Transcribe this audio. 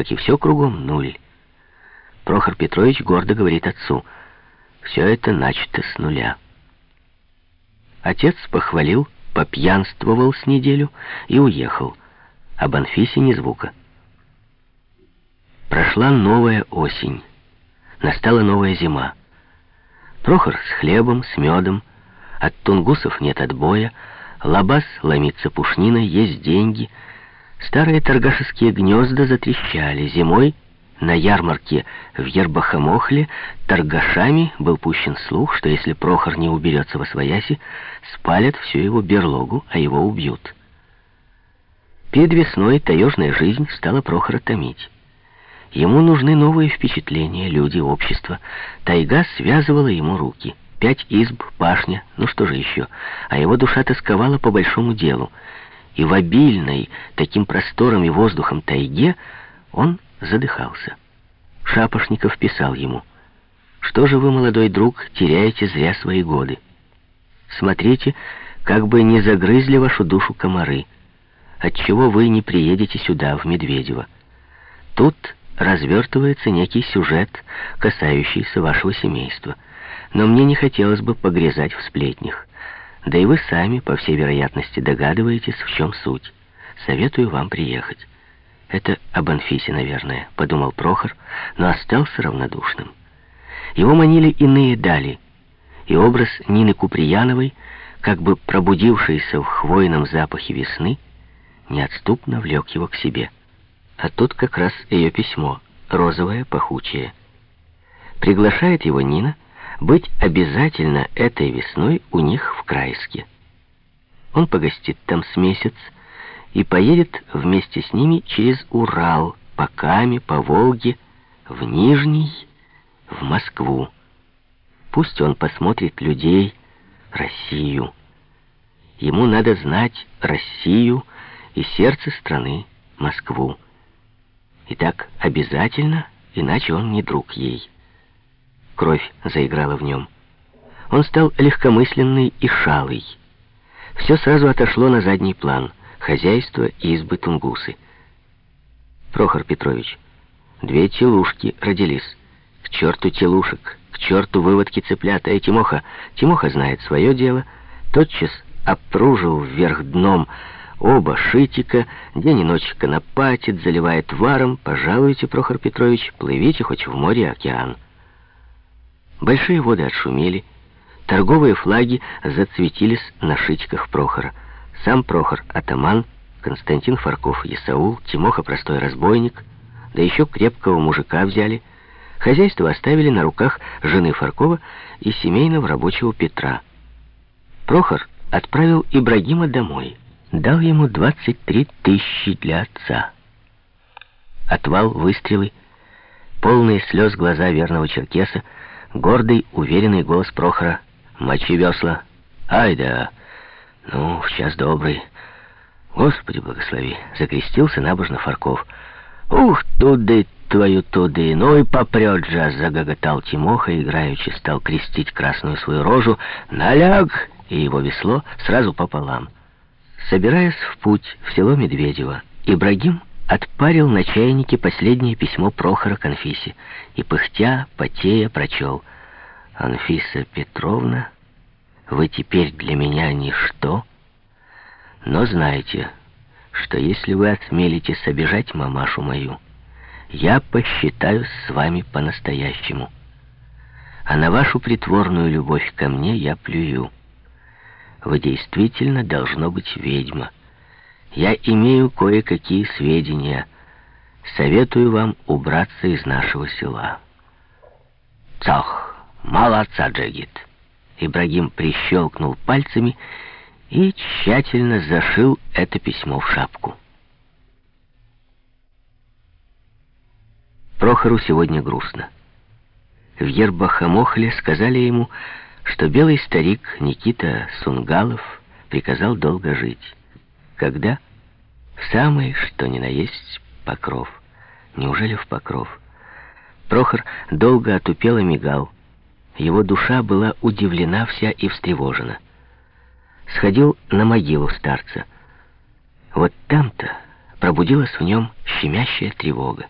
как и все кругом, нуль. Прохор Петрович гордо говорит отцу, все это начато с нуля. Отец похвалил, попьянствовал с неделю и уехал. Об Анфисе ни звука. Прошла новая осень. Настала новая зима. Прохор с хлебом, с медом. От тунгусов нет отбоя. Лабаз ломится пушниной, есть деньги. Старые торгашеские гнезда затрещали. Зимой на ярмарке в Ербахамохле торгашами был пущен слух, что если Прохор не уберется во свояси, спалят всю его берлогу, а его убьют. Перед весной таежная жизнь стала Прохора томить. Ему нужны новые впечатления, люди, общество. Тайга связывала ему руки. Пять изб, пашня, ну что же еще. А его душа тосковала по большому делу. И в обильной, таким простором и воздухом тайге он задыхался. Шапошников писал ему, «Что же вы, молодой друг, теряете зря свои годы? Смотрите, как бы не загрызли вашу душу комары. Отчего вы не приедете сюда, в Медведево? Тут развертывается некий сюжет, касающийся вашего семейства. Но мне не хотелось бы погрязать в сплетнях. Да и вы сами, по всей вероятности, догадываетесь, в чем суть. Советую вам приехать. Это об Анфисе, наверное, подумал Прохор, но остался равнодушным. Его манили иные дали, и образ Нины Куприяновой, как бы пробудившийся в хвойном запахе весны, неотступно влек его к себе. А тут как раз ее письмо, розовое, пахучее. Приглашает его Нина быть обязательно этой весной у них в Крайске. Он погостит там с месяц, и поедет вместе с ними через Урал, по Каме, по Волге, в Нижний, в Москву. Пусть он посмотрит людей, Россию. Ему надо знать Россию и сердце страны, Москву. И так обязательно, иначе он не друг ей. Кровь заиграла в нем. Он стал легкомысленный и шалый. Все сразу отошло на задний план — хозяйство избы Тунгусы. Прохор Петрович, две телушки родились. К черту телушек, к черту выводки цыплят. Эй, Тимоха, Тимоха знает свое дело. Тотчас опружил вверх дном оба шитика, день и ночь конопатит, заливает варом. Пожалуйте, Прохор Петрович, плывите хоть в море океан. Большие воды отшумели, торговые флаги зацветились на шитиках Прохора. Сам Прохор атаман, Константин Фарков Исаул, Тимоха простой разбойник, да еще крепкого мужика взяли. Хозяйство оставили на руках жены Фаркова и семейного рабочего Петра. Прохор отправил Ибрагима домой, дал ему 23 тысячи для отца. Отвал, выстрелы, полные слез глаза верного черкеса, гордый, уверенный голос Прохора. «Мочи весла! Ай да!» Ну, в час добрый. Господи, благослови. Закрестился набожно Фарков. Ух, туды твою туды, ну и попрет же, загоготал Тимоха, играючи стал крестить красную свою рожу. Наляг! И его весло сразу пополам. Собираясь в путь в село Медведево, Ибрагим отпарил на чайнике последнее письмо Прохора Конфисе и, пыхтя, потея, прочел. «Анфиса Петровна...» Вы теперь для меня ничто, но знайте, что если вы осмелитесь обижать мамашу мою, я посчитаюсь с вами по-настоящему. А на вашу притворную любовь ко мне я плюю. Вы действительно должно быть ведьма. Я имею кое-какие сведения. Советую вам убраться из нашего села. Цах, молодца, Джегит. Ибрагим прищелкнул пальцами и тщательно зашил это письмо в шапку. Прохору сегодня грустно. В Ербахамохле сказали ему, что белый старик Никита Сунгалов приказал долго жить. Когда? Самый, что ни на есть, покров. Неужели в покров? Прохор долго отупело мигал, его душа была удивлена вся и встревожена. Сходил на могилу старца. Вот там-то пробудилась в нем щемящая тревога.